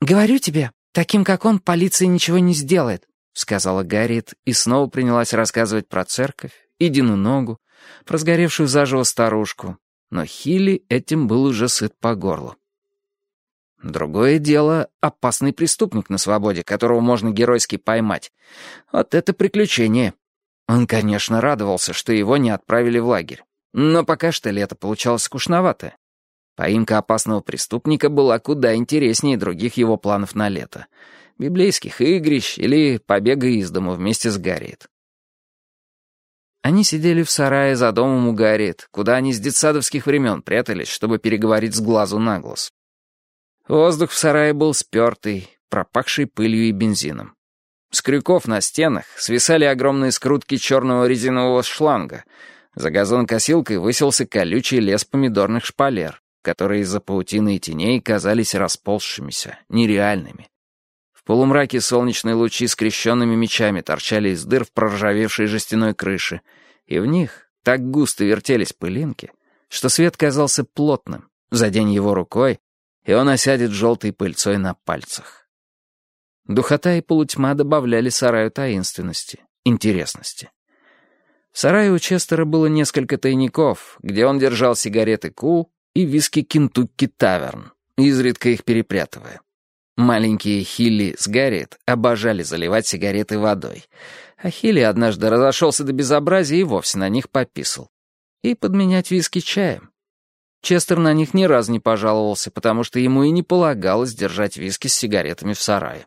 «Говорю тебе, таким как он, полиция ничего не сделает», — сказала Гарриет и снова принялась рассказывать про церковь, Идину ногу, про сгоревшую заживо старушку. Но Хилли этим был уже сыт по горлу. Другое дело — опасный преступник на свободе, которого можно геройски поймать. Вот это приключение. Он, конечно, радовался, что его не отправили в лагерь. Но пока что лето получалось скучновато. Поимка опасного преступника была куда интереснее других его планов на лето. Библейских игрищ или побега из дому вместе с Гарриет. Они сидели в сарае за домом у Гарриет, куда они с детсадовских времен прятались, чтобы переговорить с глазу на глаз. Воздух в сарае был спертый, пропахший пылью и бензином. С крюков на стенах свисали огромные скрутки черного резинового шланга. За газонкосилкой высился колючий лес помидорных шпалер, которые из-за паутины и теней казались расползшимися, нереальными. В полумраке солнечные лучи скрещенными мечами торчали из дыр в проржавевшей жестяной крыше, и в них так густо вертелись пылинки, что свет казался плотным. Задень его рукой, и он осядет желтой пыльцой на пальцах. Духота и полутьма добавляли сараю таинственности, интересности. В сарае у Честера было несколько тайников, где он держал сигареты Кул и виски Кентукки Таверн, изредка их перепрятывая. Маленькие Хилли с Гарриет обожали заливать сигареты водой, а Хилли однажды разошелся до безобразия и вовсе на них пописал. И подменять виски чаем. Честер на них ни разу не пожаловался, потому что ему и не полагалось держать виски с сигаретами в сарае.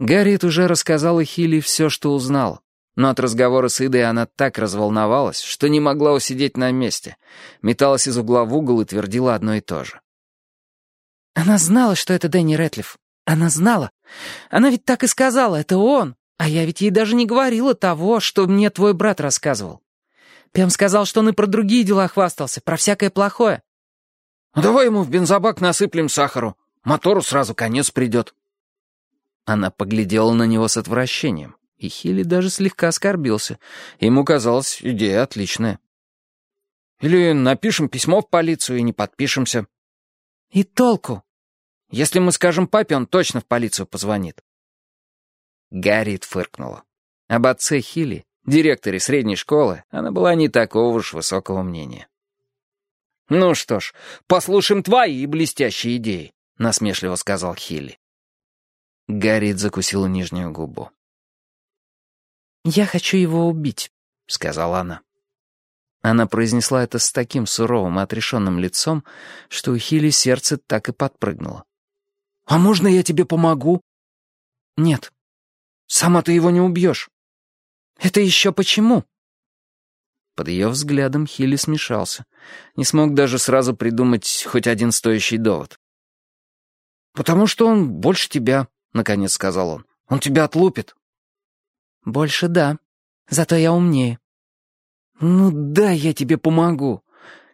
Гарриет уже рассказала Хилли все, что узнал, но от разговора с Идой она так разволновалась, что не могла усидеть на месте, металась из угла в угол и твердила одно и то же. «Она знала, что это Дэнни Рэтлиф. Она знала. Она ведь так и сказала, это он. А я ведь ей даже не говорила того, что мне твой брат рассказывал. Пем сказал, что он и про другие дела хвастался, про всякое плохое. Ну, давай ему в бензобак насыплем сахару. Мотору сразу конец придет. Она поглядела на него с отвращением, и Хилли даже слегка оскорбился. Ему казалось, идея отличная. Или напишем письмо в полицию и не подпишемся. И толку? Если мы скажем папе, он точно в полицию позвонит. Гарриет фыркнула. Об отце Хилли директоре средней школы, она была не такого уж высокого мнения. «Ну что ж, послушаем твои блестящие идеи», — насмешливо сказал Хилли. Гарриет закусила нижнюю губу. «Я хочу его убить», — сказала она. Она произнесла это с таким суровым и отрешенным лицом, что у Хилли сердце так и подпрыгнуло. «А можно я тебе помогу?» «Нет». «Сама ты его не убьешь». «Это еще почему?» Под ее взглядом Хилли смешался. Не смог даже сразу придумать хоть один стоящий довод. «Потому что он больше тебя», — наконец сказал он. «Он тебя отлупит». «Больше да. Зато я умнее». «Ну да, я тебе помогу.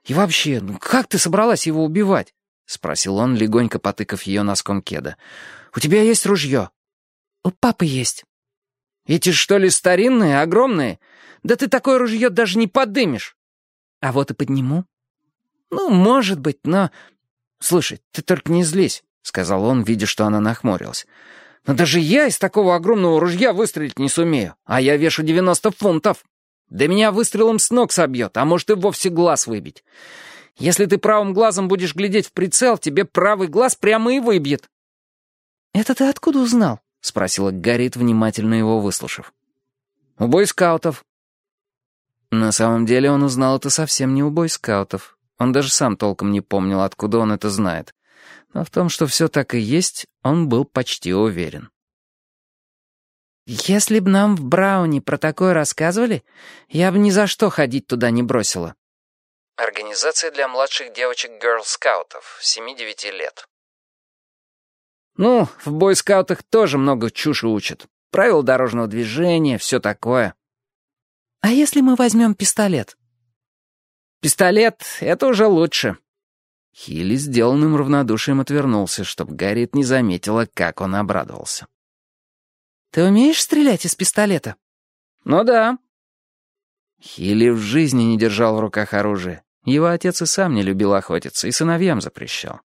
И вообще, ну как ты собралась его убивать?» — спросил он, легонько потыкав ее носком кеда. «У тебя есть ружье?» «У папы есть». Эти что ли старинные, огромные? Да ты такое ружье даже не подымешь. А вот и подниму. Ну, может быть, но... Слушай, ты только не злись, сказал он, видя, что она нахмурилась. Но даже я из такого огромного ружья выстрелить не сумею, а я вешу 90 фунтов. Да меня выстрелом с ног собьет, а может и вовсе глаз выбить. Если ты правым глазом будешь глядеть в прицел, тебе правый глаз прямо и выбьет. «Это ты откуда узнал?» — спросила Гарриет, внимательно его выслушав. «У бойскаутов». На самом деле он узнал это совсем не у бойскаутов. Он даже сам толком не помнил, откуда он это знает. Но в том, что все так и есть, он был почти уверен. «Если б нам в Брауне про такое рассказывали, я бы ни за что ходить туда не бросила». Организация для младших девочек Girl-скаутов, 7-9 лет. Ну, в бойскаутах тоже много чуши учат. Правила дорожного движения, все такое. А если мы возьмем пистолет? Пистолет — это уже лучше. Хилли сделанным равнодушием отвернулся, чтобы Гарриет не заметила, как он обрадовался. «Ты умеешь стрелять из пистолета?» «Ну да». Хилли в жизни не держал в руках оружие. Его отец и сам не любил охотиться, и сыновьям запрещал.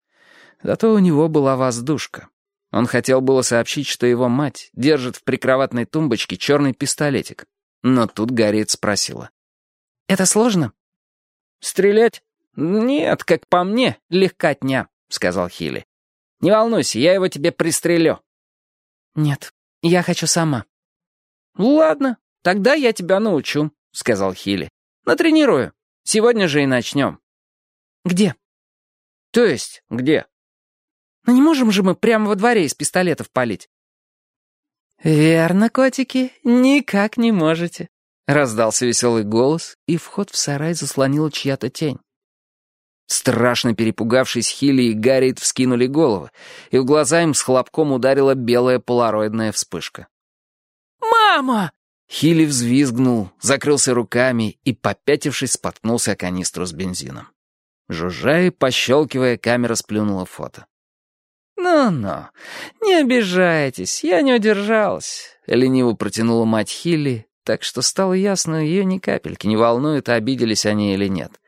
Зато у него была воздушка. Он хотел было сообщить, что его мать держит в прикроватной тумбочке черный пистолетик. Но тут Гарриет спросила. «Это сложно?» «Стрелять? Нет, как по мне, легкотня», — сказал Хилли. «Не волнуйся, я его тебе пристрелю». «Нет, я хочу сама». «Ладно, тогда я тебя научу», — сказал Хилли. «Натренирую. Сегодня же и начнем». «Где?» «То есть где?» «Ну не можем же мы прямо во дворе из пистолетов палить?» «Верно, котики, никак не можете», — раздался веселый голос, и вход в сарай заслонила чья-то тень. Страшно перепугавшись, Хилли и Гарриет вскинули головы, и в глаза им с хлопком ударила белая полароидная вспышка. «Мама!» Хилли взвизгнул, закрылся руками и, попятившись, споткнулся о канистру с бензином. Жужжая и пощелкивая, камера сплюнула фото. «Ну-ну, не обижайтесь, я не удержалась», — лениво протянула мать Хилли, так что стало ясно, ее ни капельки не волнует, обиделись они или нет.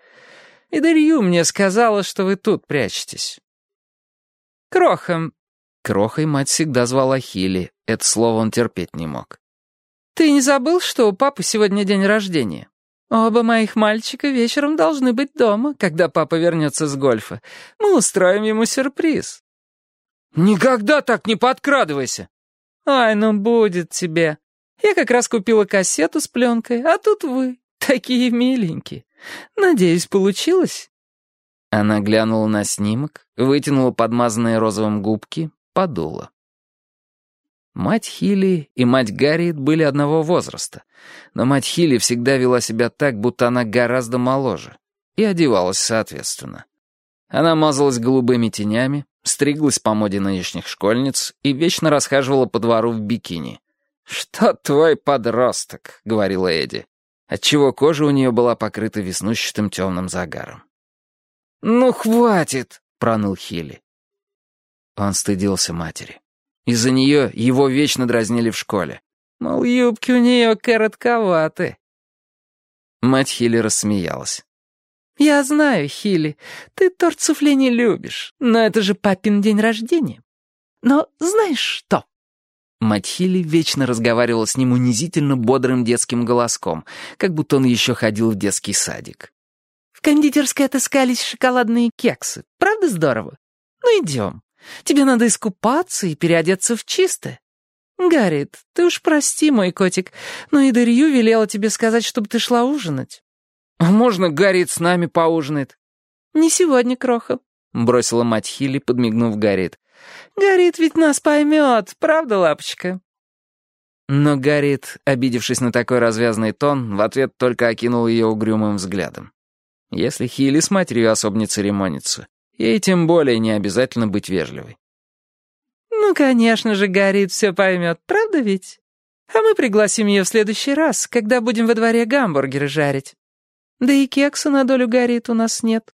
«И Дарью мне сказала, что вы тут прячетесь». «Кроха». Крохой мать всегда звала Хилли, это слово он терпеть не мог. «Ты не забыл, что у папы сегодня день рождения? Оба моих мальчика вечером должны быть дома, когда папа вернется с гольфа. Мы устроим ему сюрприз». «Никогда так не подкрадывайся!» «Ай, ну будет тебе. Я как раз купила кассету с пленкой, а тут вы, такие миленькие. Надеюсь, получилось?» Она глянула на снимок, вытянула подмазанные розовым губки, подула. Мать Хилли и мать Гарриет были одного возраста, но мать Хилли всегда вела себя так, будто она гораздо моложе, и одевалась соответственно. Она мазалась голубыми тенями, стриглась по моде нынешних школьниц и вечно расхаживала по двору в бикини. «Что твой подросток?» — говорила Эдди, отчего кожа у нее была покрыта веснущатым темным загаром. «Ну, хватит!» — проныл Хилли. Он стыдился матери. Из-за нее его вечно дразнили в школе. Мол, юбки у нее коротковаты. Мать Хилли рассмеялась. «Я знаю, Хилли, ты торт суфле не любишь, но это же папин день рождения. Но знаешь что?» Мать Хилли вечно разговаривала с ним унизительно бодрым детским голоском, как будто он еще ходил в детский садик. «В кондитерской отыскались шоколадные кексы. Правда здорово? Ну, идем. Тебе надо искупаться и переодеться в чистое. Гарриет, ты уж прости, мой котик, но и Дарью велела тебе сказать, чтобы ты шла ужинать». «А можно Гарриет с нами поужинает?» «Не сегодня, Кроха», — бросила мать Хилли, подмигнув Гарриет. «Гарриет ведь нас поймет, правда, лапочка?» Но Гарриет, обидевшись на такой развязный тон, в ответ только окинул ее угрюмым взглядом. Если Хилли с матерью особо не церемонится, Ей тем более не обязательно быть вежливой. «Ну, конечно же, Гарриет все поймет, правда ведь? А мы пригласим ее в следующий раз, когда будем во дворе гамбургеры жарить. Да и кекса на долю Гарриет у нас нет».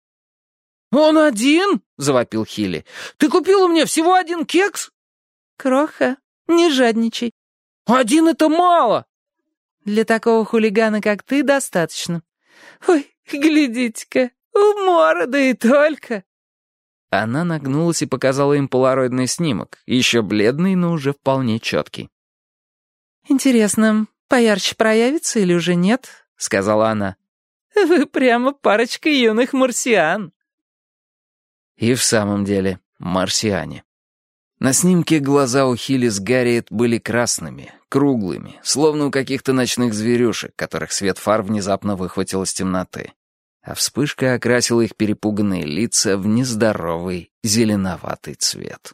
«Он один?» — завопил Хилли. «Ты купила мне всего один кекс?» «Кроха, не жадничай». «Один — это мало!» «Для такого хулигана, как ты, достаточно. Ой, глядите-ка, умора, да и только!» Она нагнулась и показала им полароидный снимок, еще бледный, но уже вполне четкий. «Интересно, поярче проявится или уже нет?» — сказала она. «Вы прямо парочка юных марсиан». И в самом деле, марсиане. На снимке глаза у Хилли с Гарриет были красными, круглыми, словно у каких-то ночных зверюшек, которых свет фар внезапно выхватил из темноты а вспышка окрасила их перепуганные лица в нездоровый зеленоватый цвет.